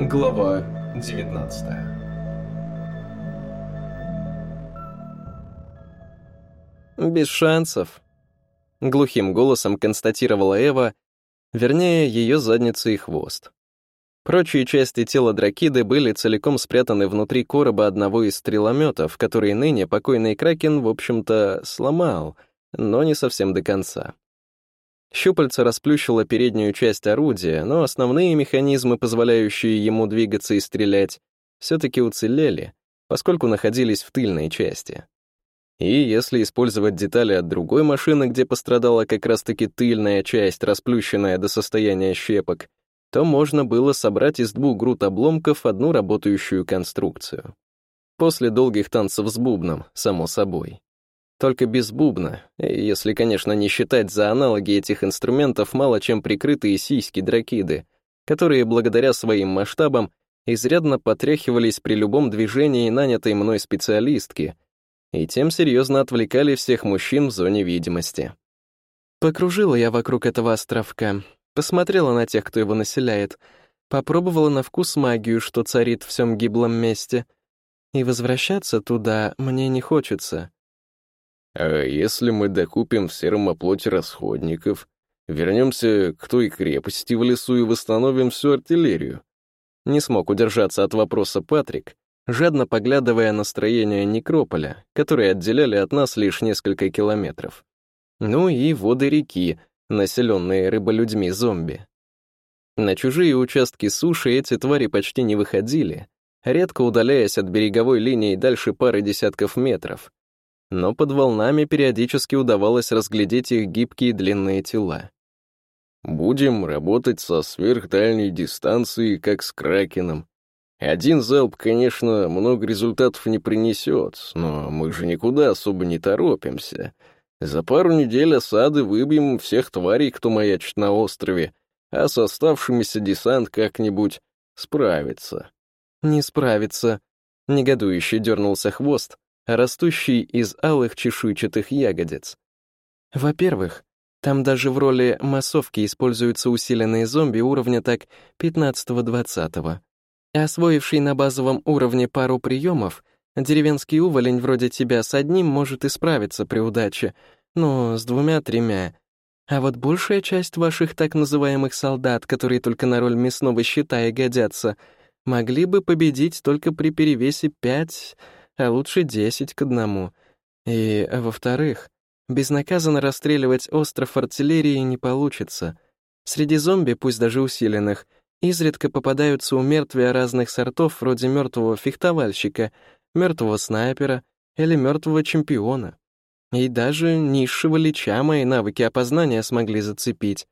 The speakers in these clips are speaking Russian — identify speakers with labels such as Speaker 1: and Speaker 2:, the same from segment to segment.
Speaker 1: Глава 19
Speaker 2: «Без шансов», — глухим голосом констатировала Эва, вернее, ее задница и хвост. Прочие части тела Дракиды были целиком спрятаны внутри короба одного из стрелометов, который ныне покойный Кракен, в общем-то, сломал, но не совсем до конца. Щупальце расплющило переднюю часть орудия, но основные механизмы, позволяющие ему двигаться и стрелять, все-таки уцелели, поскольку находились в тыльной части. И если использовать детали от другой машины, где пострадала как раз-таки тыльная часть, расплющенная до состояния щепок, то можно было собрать из двух груд обломков одну работающую конструкцию. После долгих танцев с бубном, само собой. Только без бубна, если, конечно, не считать за аналоги этих инструментов мало чем прикрытые сиськи-дракиды, которые благодаря своим масштабам изрядно потряхивались при любом движении нанятой мной специалистки и тем серьезно отвлекали всех мужчин в зоне видимости. Покружила я вокруг этого островка, посмотрела на тех, кто его населяет, попробовала на вкус магию, что царит в всем гиблом месте, и возвращаться туда мне не хочется.
Speaker 3: А если мы докупим в сером оплоте расходников, вернемся к той крепости в лесу и восстановим всю артиллерию?
Speaker 2: Не смог удержаться от вопроса Патрик, жадно поглядывая на строение некрополя, которые отделяли от нас лишь несколько километров. Ну и воды реки, населенные рыболюдьми-зомби. На чужие участки суши эти твари почти не выходили, редко удаляясь от береговой линии дальше пары десятков метров, но под волнами периодически удавалось разглядеть их гибкие длинные тела.
Speaker 3: «Будем работать со сверхдальней дистанции, как с Кракеном. Один залп, конечно, много результатов не принесет, но мы же никуда особо не торопимся. За пару недель осады выбьем всех тварей, кто маячит на острове, а с оставшимися десант как-нибудь справится».
Speaker 2: «Не справится», — негодующе дернулся хвост, растущий из алых чешуйчатых ягодиц. Во-первых, там даже в роли массовки используются усиленные зомби уровня так 15-20. Освоивший на базовом уровне пару приемов, деревенский уволень вроде тебя с одним может исправиться при удаче, но с двумя-тремя. А вот большая часть ваших так называемых солдат, которые только на роль мясного щита и годятся, могли бы победить только при перевесе 5 а лучше десять к одному. И, во-вторых, безнаказанно расстреливать остров артиллерии не получится. Среди зомби, пусть даже усиленных, изредка попадаются у мертвия разных сортов вроде мертвого фехтовальщика, мертвого снайпера или мертвого чемпиона. И даже низшего лича мои навыки опознания смогли зацепить.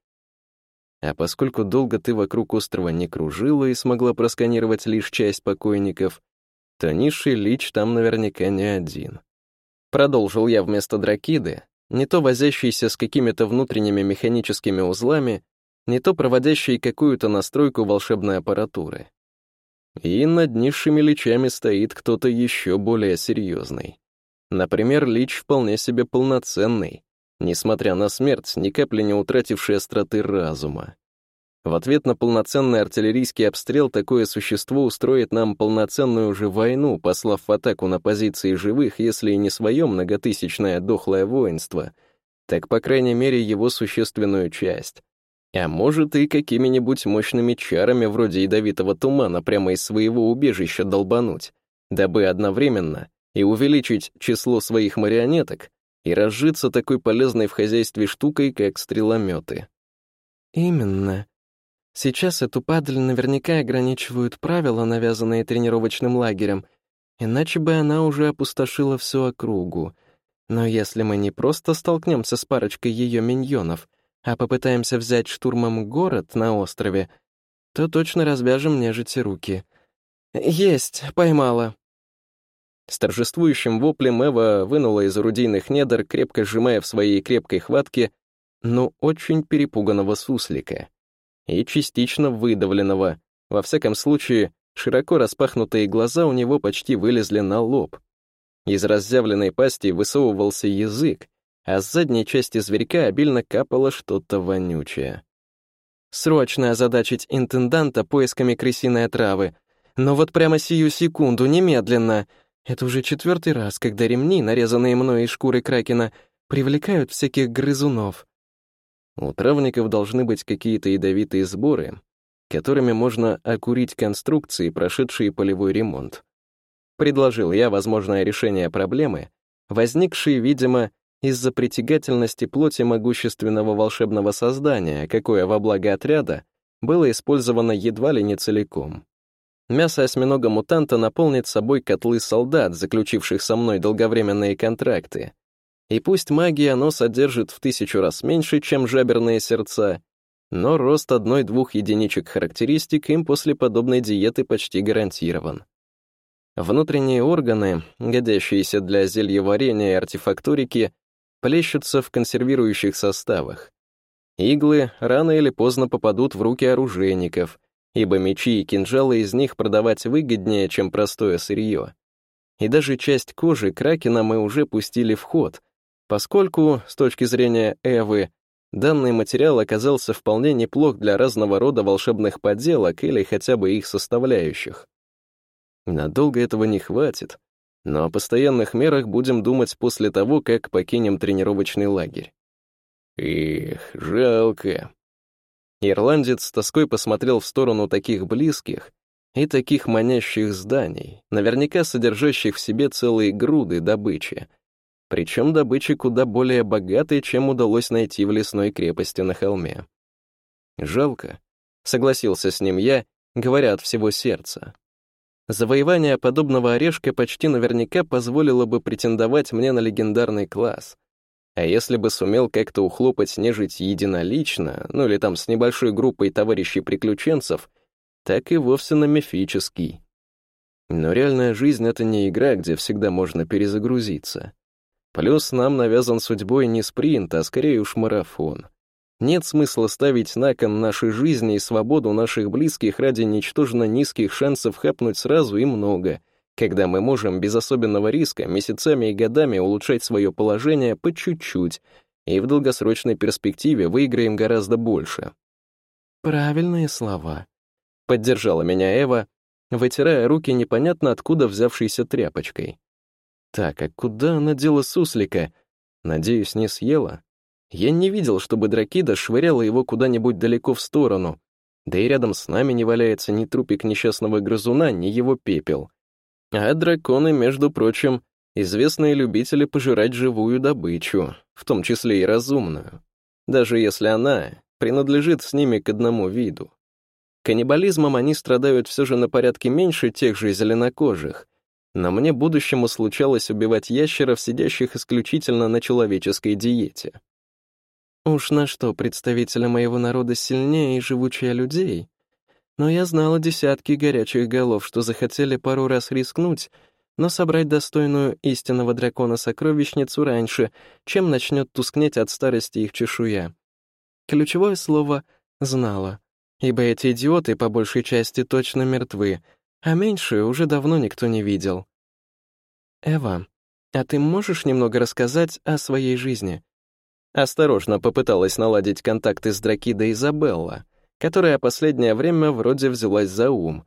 Speaker 2: А поскольку долго ты вокруг острова не кружила и смогла просканировать лишь часть покойников, то низший лич там наверняка не один. Продолжил я вместо дракиды, не то возящийся с какими-то внутренними механическими узлами, не то проводящий какую-то настройку волшебной аппаратуры. И над низшими личами стоит кто-то еще более серьезный. Например, лич вполне себе полноценный, несмотря на смерть, ни капли не утративший остроты разума. В ответ на полноценный артиллерийский обстрел такое существо устроит нам полноценную же войну, послав в атаку на позиции живых, если и не свое многотысячное дохлое воинство, так, по крайней мере, его существенную часть. А может, и какими-нибудь мощными чарами вроде ядовитого тумана прямо из своего убежища долбануть, дабы одновременно и увеличить число своих марионеток, и разжиться такой полезной в хозяйстве штукой, как стрелометы. «Именно», Сейчас эту падаль наверняка ограничивают правила, навязанные тренировочным лагерем, иначе бы она уже опустошила всю округу. Но если мы не просто столкнемся с парочкой ее миньонов, а попытаемся взять штурмом город на острове, то точно развяжем нежити руки. «Есть, поймала!» С торжествующим воплем Эва вынула из орудийных недр, крепко сжимая в своей крепкой хватке, но очень перепуганного суслика и частично выдавленного. Во всяком случае, широко распахнутые глаза у него почти вылезли на лоб. Из разъявленной пасти высовывался язык, а с задней части зверька обильно капало что-то вонючее. Срочно озадачить интенданта поисками крысиной отравы. Но вот прямо сию секунду, немедленно. Это уже четвертый раз, когда ремни, нарезанные мной из шкуры кракена, привлекают всяких грызунов.
Speaker 3: У травников должны быть какие-то ядовитые сборы, которыми можно окурить конструкции, прошедшие полевой ремонт. Предложил я возможное решение проблемы, возникшей, видимо, из-за притягательности плоти могущественного волшебного создания, какое во благо отряда было использовано едва ли не целиком. Мясо осьминога-мутанта наполнит собой котлы солдат, заключивших со мной долговременные контракты. И пусть магии оно содержит в тысячу раз меньше, чем жаберные сердца, но рост одной-двух единичек характеристик им после подобной диеты почти гарантирован. Внутренние органы, годящиеся для зельеварения и артефакторики, плещутся в консервирующих составах. Иглы рано или поздно попадут в руки оружейников, ибо мечи и кинжалы из них продавать выгоднее, чем простое сырье. И даже часть кожи кракена мы уже пустили в ход, поскольку, с точки зрения Эвы, данный материал оказался вполне неплох для разного рода волшебных подделок или хотя бы их составляющих. Надолго этого не хватит, но о постоянных мерах будем думать после того, как покинем тренировочный лагерь. Эх, жалко. Ирландец с тоской посмотрел в сторону таких близких и таких манящих зданий, наверняка содержащих в себе целые груды добычи. Причем добычи куда более богатой, чем удалось найти в лесной крепости на холме. Жалко, согласился с ним я, говоря от всего сердца. Завоевание подобного орешка почти наверняка позволило бы претендовать мне на легендарный класс. А если бы сумел как-то ухлопать нежить единолично, ну или там с небольшой группой товарищей-приключенцев, так и вовсе на мифический. Но реальная жизнь — это не игра, где всегда можно перезагрузиться. Плюс нам навязан судьбой не спринт, а скорее уж марафон. Нет смысла ставить на кон нашей жизни и свободу наших близких ради ничтожно низких шансов хапнуть сразу и много, когда мы можем без особенного риска месяцами и годами улучшать свое положение по чуть-чуть, и в долгосрочной перспективе выиграем гораздо больше.
Speaker 2: «Правильные слова», — поддержала меня Эва, вытирая руки непонятно откуда взявшейся тряпочкой. «Так, а куда она дела суслика? Надеюсь, не съела?» Я не видел, чтобы Дракида швыряла его куда-нибудь далеко в сторону, да и рядом с нами не валяется ни трупик несчастного грызуна, ни его пепел. А драконы, между прочим, известные любители пожирать живую добычу, в том числе и разумную, даже если она принадлежит с ними к одному виду. Каннибализмом они страдают все же на порядке меньше тех же зеленокожих, но мне будущему случалось убивать ящеров, сидящих исключительно на человеческой диете. Уж на что представители моего народа сильнее и живучее людей. Но я знала десятки горячих голов, что захотели пару раз рискнуть, но собрать достойную истинного дракона сокровищницу раньше, чем начнет тускнеть от старости их чешуя. Ключевое слово «знала», ибо эти идиоты по большей части точно мертвы, а меньшую уже давно никто не видел. «Эва, а ты можешь немного рассказать о своей жизни?» Осторожно попыталась наладить контакты с Дракидой Изабелла, которая последнее время вроде взялась за ум.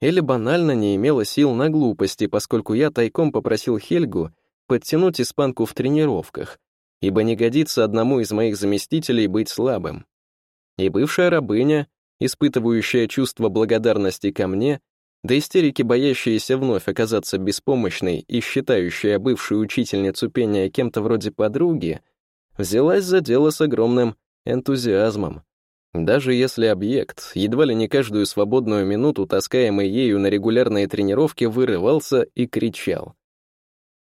Speaker 2: Или банально не имела сил на глупости, поскольку я тайком попросил Хельгу подтянуть испанку в тренировках, ибо не годится одному из моих заместителей быть слабым. И бывшая рабыня, испытывающая чувство благодарности ко мне, до истерики боящаяся вновь оказаться беспомощной и считающая бывшую учительницу пения кем-то вроде подруги, взялась за дело с огромным энтузиазмом. Даже если объект, едва ли не каждую свободную минуту таскаемый ею на регулярные тренировки, вырывался и кричал.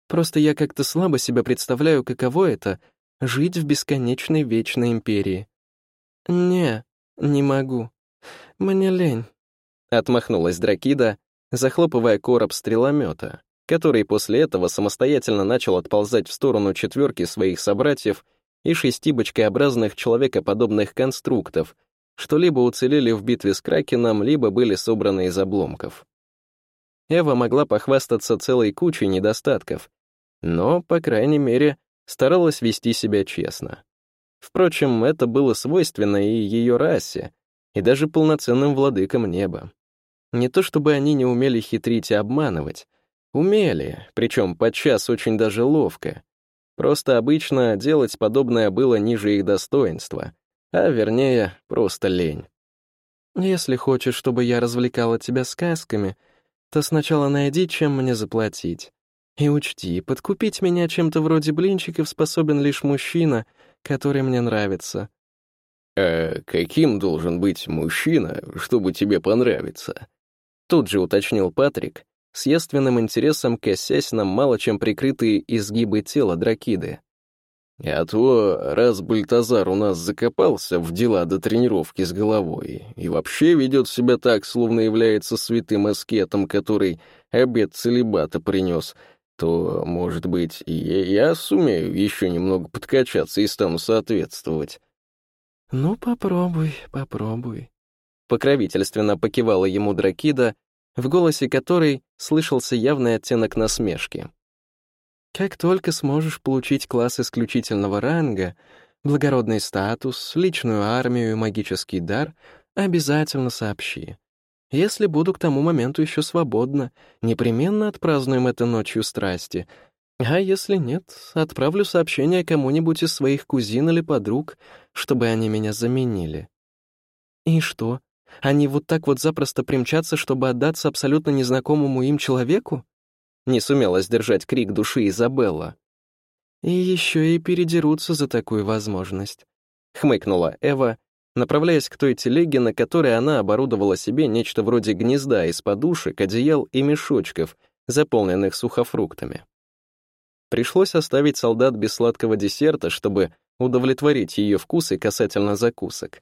Speaker 2: «Просто я как-то слабо себя представляю, каково это — жить в бесконечной вечной империи». «Не, не могу. Мне лень», — отмахнулась Дракида, захлопывая короб стреломета, который после этого самостоятельно начал отползать в сторону четверки своих собратьев и шести бочкообразных человекоподобных конструктов, что либо уцелели в битве с Кракеном, либо были собраны из обломков. Эва могла похвастаться целой кучей недостатков, но, по крайней мере, старалась вести себя честно. Впрочем, это было свойственно и ее расе, и даже полноценным владыкам неба. Не то чтобы они не умели хитрить и обманывать. Умели, причем подчас очень даже ловко. Просто обычно делать подобное было ниже их достоинства, а вернее, просто лень. «Если хочешь, чтобы я развлекала тебя сказками, то сначала найди, чем мне заплатить. И учти, подкупить меня чем-то вроде блинчиков способен лишь мужчина, который мне нравится.
Speaker 3: «А каким должен быть мужчина, чтобы тебе понравиться?»
Speaker 2: Тут же уточнил Патрик, с яственным интересом косясь на мало чем прикрытые изгибы тела дракиды.
Speaker 3: А то, раз Бальтазар у нас закопался в дела до тренировки с головой и вообще ведет себя так, словно является святым аскетом, который обед целебата принес, то, может быть, и я сумею еще немного подкачаться и стану соответствовать.
Speaker 2: «Ну, попробуй, попробуй», — покровительственно покивала ему Дракида, в голосе которой слышался явный оттенок насмешки. «Как только сможешь получить класс исключительного ранга, благородный статус, личную армию и магический дар, обязательно сообщи. Если буду к тому моменту еще свободна, непременно отпразднуем это ночью страсти. А если нет, отправлю сообщение кому-нибудь из своих кузин или подруг, чтобы они меня заменили. И что? Они вот так вот запросто примчатся, чтобы отдаться абсолютно незнакомому им человеку? Не сумела сдержать крик души Изабелла. И еще и передерутся за такую возможность. Хмыкнула Эва, направляясь к той телеге, на которой она оборудовала себе нечто вроде гнезда из подушек, одеял и мешочков, заполненных сухофруктами. Пришлось оставить солдат без сладкого десерта, чтобы удовлетворить ее вкусы касательно закусок.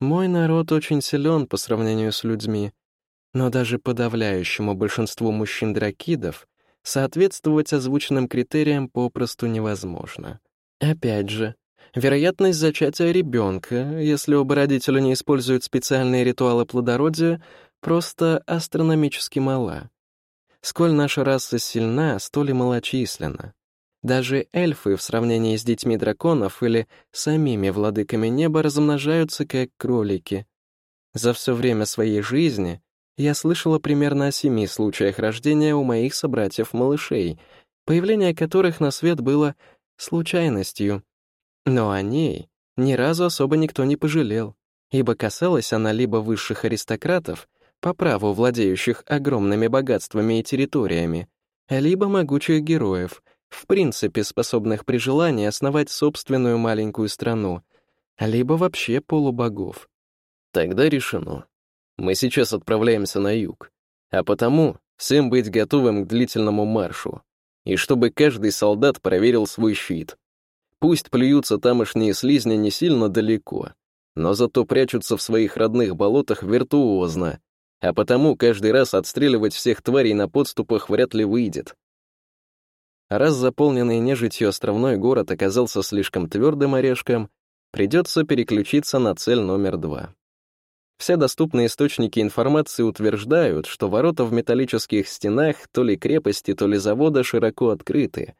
Speaker 2: Мой народ очень силен по сравнению с людьми, но даже подавляющему большинству мужчин-дракидов соответствовать озвученным критериям попросту невозможно. Опять же, вероятность зачатия ребенка, если оба родителя не используют специальные ритуалы плодородия, просто астрономически мала. Сколь наша раса сильна, столь и малочисленна. Даже эльфы в сравнении с детьми драконов или самими владыками неба размножаются как кролики. За все время своей жизни я слышала примерно о семи случаях рождения у моих собратьев-малышей, появление которых на свет было случайностью. Но о ней ни разу особо никто не пожалел, ибо касалась она либо высших аристократов, по праву владеющих огромными богатствами и территориями, либо могучих героев — в принципе способных при желании основать собственную маленькую страну, либо вообще полубогов.
Speaker 3: Тогда решено. Мы сейчас отправляемся на юг, а потому всем быть готовым к длительному маршу, и чтобы каждый солдат проверил свой щит. Пусть плюются тамошние слизни не сильно далеко, но зато прячутся в своих родных болотах виртуозно, а потому каждый раз отстреливать всех тварей на подступах вряд ли выйдет. Раз заполненный нежитью островной город оказался слишком твердым орешком, придется переключиться на цель номер два. Все доступные источники информации утверждают, что ворота в металлических стенах то ли крепости, то ли завода широко открыты.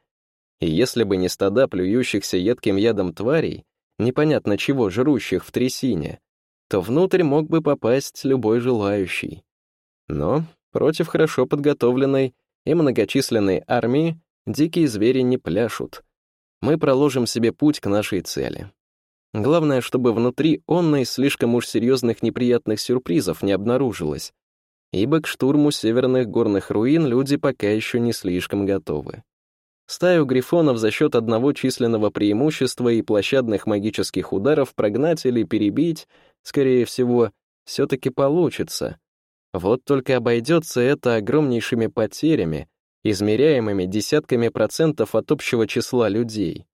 Speaker 3: И если бы не стада плюющихся едким ядом тварей, непонятно чего жрущих в трясине, то внутрь мог бы попасть любой желающий. Но против хорошо подготовленной и многочисленной армии Дикие звери не пляшут. Мы проложим себе путь к нашей цели. Главное, чтобы внутри онной слишком уж серьезных неприятных сюрпризов не обнаружилось, ибо к штурму северных горных руин люди пока еще не слишком готовы. Стаю грифонов за счет одного численного преимущества и площадных магических ударов прогнать или перебить, скорее всего, все-таки получится. Вот только обойдется это огромнейшими потерями, измеряемыми десятками процентов от общего числа людей.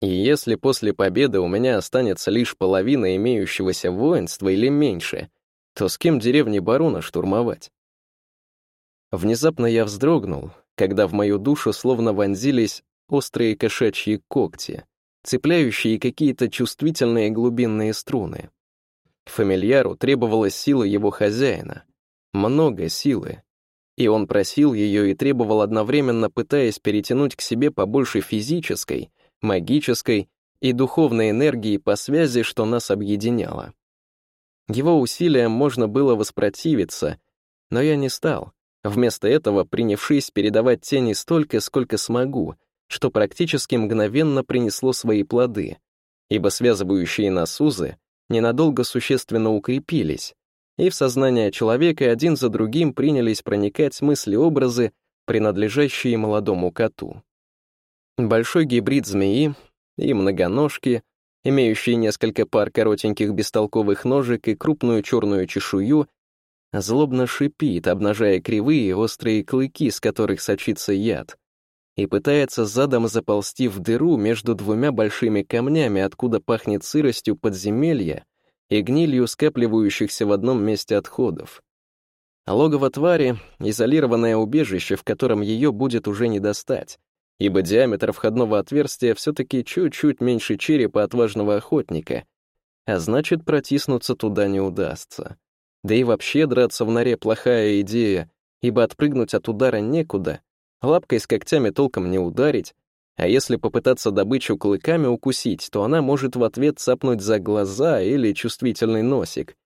Speaker 3: И если после победы у меня останется лишь половина имеющегося воинства или меньше, то с кем деревни барона штурмовать? Внезапно я вздрогнул, когда в мою душу словно вонзились острые кошачьи когти, цепляющие какие-то чувствительные глубинные струны. Фамильяру требовалась сила его хозяина. Много силы, и он просил ее и требовал одновременно, пытаясь перетянуть к себе побольше физической, магической и духовной энергии по связи, что нас объединяло.
Speaker 2: Его усилиям можно было воспротивиться, но я не стал, вместо этого принявшись передавать тени столько, сколько смогу, что практически мгновенно принесло свои плоды, ибо связывающие нас узы ненадолго существенно укрепились, и в сознание человека один за другим принялись проникать мысли-образы, принадлежащие молодому коту. Большой гибрид змеи и многоножки, имеющие несколько пар коротеньких бестолковых ножек и крупную черную чешую, злобно шипит, обнажая кривые острые клыки, с которых сочится яд, и пытается задом заползти в дыру между двумя большими камнями, откуда пахнет сыростью подземелья и гнилью скапливающихся в одном месте отходов. Логово твари — изолированное убежище, в котором ее будет уже не достать, ибо диаметр входного отверстия все-таки чуть-чуть меньше черепа отважного охотника, а значит, протиснуться туда не удастся. Да и вообще драться в норе плохая идея, ибо отпрыгнуть от удара некуда, лапкой с когтями толком не ударить, а если попытаться добычу клыками укусить, то она может в ответ цапнуть за глаза или чувствительный носик.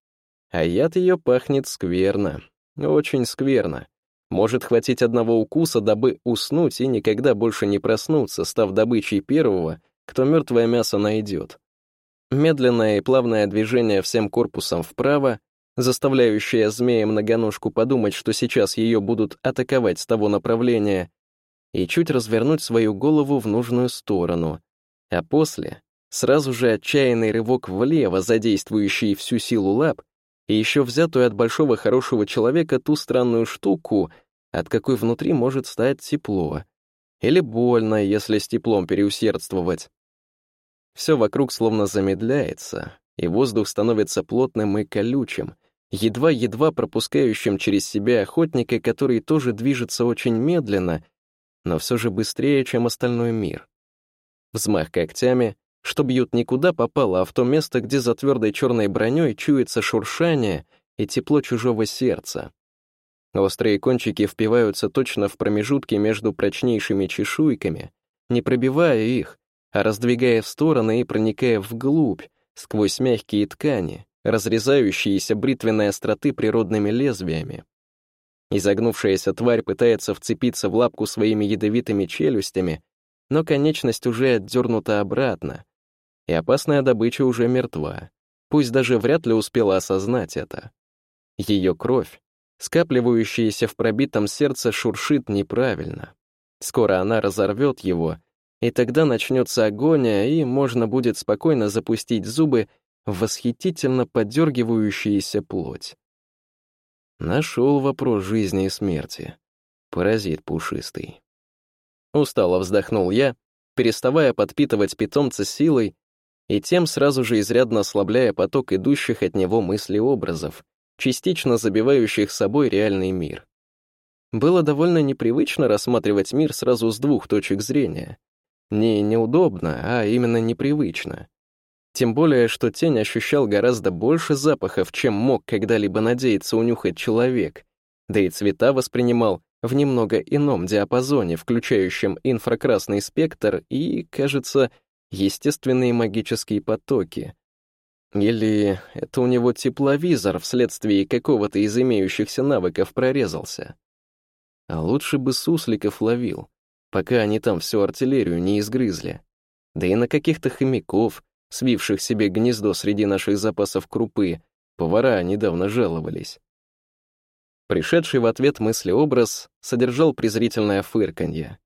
Speaker 2: А яд ее пахнет скверно, очень скверно. Может хватить одного укуса, дабы уснуть и никогда больше не проснуться, став добычей первого, кто мертвое мясо найдет. Медленное и плавное движение всем корпусом вправо, заставляющее змея-многоножку подумать, что сейчас ее будут атаковать с того направления, и чуть развернуть свою голову в нужную сторону, а после сразу же отчаянный рывок влево, задействующий всю силу лап, и еще взятую от большого хорошего человека ту странную штуку, от какой внутри может стать тепло. Или больно, если с теплом переусердствовать. Все вокруг словно замедляется, и воздух становится плотным и колючим, едва-едва пропускающим через себя охотника, который тоже движется очень медленно, но все же быстрее, чем остальной мир. Взмах когтями, что бьют никуда попало, а в то место, где за твердой черной броней чуется шуршание и тепло чужого сердца. Острые кончики впиваются точно в промежутки между прочнейшими чешуйками, не пробивая их, а раздвигая в стороны и проникая вглубь, сквозь мягкие ткани, разрезающиеся бритвенной остроты природными лезвиями. Изогнувшаяся тварь пытается вцепиться в лапку своими ядовитыми челюстями, но конечность уже отдернута обратно, и опасная добыча уже мертва, пусть даже вряд ли успела осознать это. Ее кровь, скапливающаяся в пробитом сердце, шуршит неправильно. Скоро она разорвет его, и тогда начнется агония, и можно будет спокойно запустить зубы в восхитительно подергивающуюся плоть. Нашел вопрос жизни и смерти. Паразит пушистый. Устало вздохнул я, переставая подпитывать питомца силой и тем сразу же изрядно ослабляя поток идущих от него мыслей-образов, частично забивающих собой реальный мир. Было довольно непривычно рассматривать мир сразу с двух точек зрения. Не неудобно, а именно непривычно. Тем более, что тень ощущал гораздо больше запахов, чем мог когда-либо надеяться унюхать человек, да и цвета воспринимал в немного ином диапазоне, включающем инфракрасный спектр и, кажется, естественные магические потоки. Или это у него тепловизор вследствие какого-то из имеющихся навыков прорезался. А лучше бы сусликов ловил, пока они там всю артиллерию не изгрызли. Да и на каких-то хомяков, свивших себе гнездо среди наших запасов крупы, повара недавно жаловались. Пришедший в ответ мыслеобраз содержал презрительное фырканье.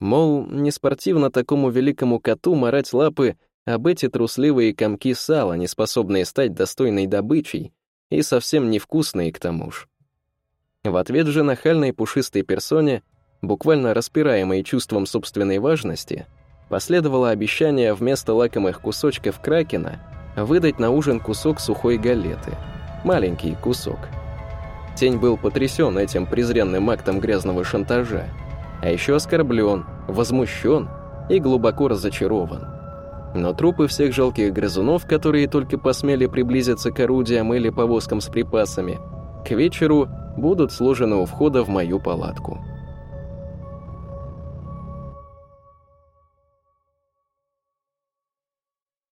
Speaker 2: Мол, не спортивно такому великому коту морать лапы об эти трусливые комки сала, не способные стать достойной добычей, и совсем невкусные к тому ж. В ответ же нахальной пушистой персоне, буквально распираемой чувством собственной важности, последовало обещание вместо лакомых кусочков кракена выдать на ужин кусок сухой галеты. Маленький кусок. Тень был потрясен этим презренным актом грязного шантажа а еще оскорблен, возмущен и глубоко разочарован. Но трупы всех жалких грызунов, которые только посмели приблизиться к орудиям или повозкам с припасами, к вечеру будут сложены у входа в мою палатку.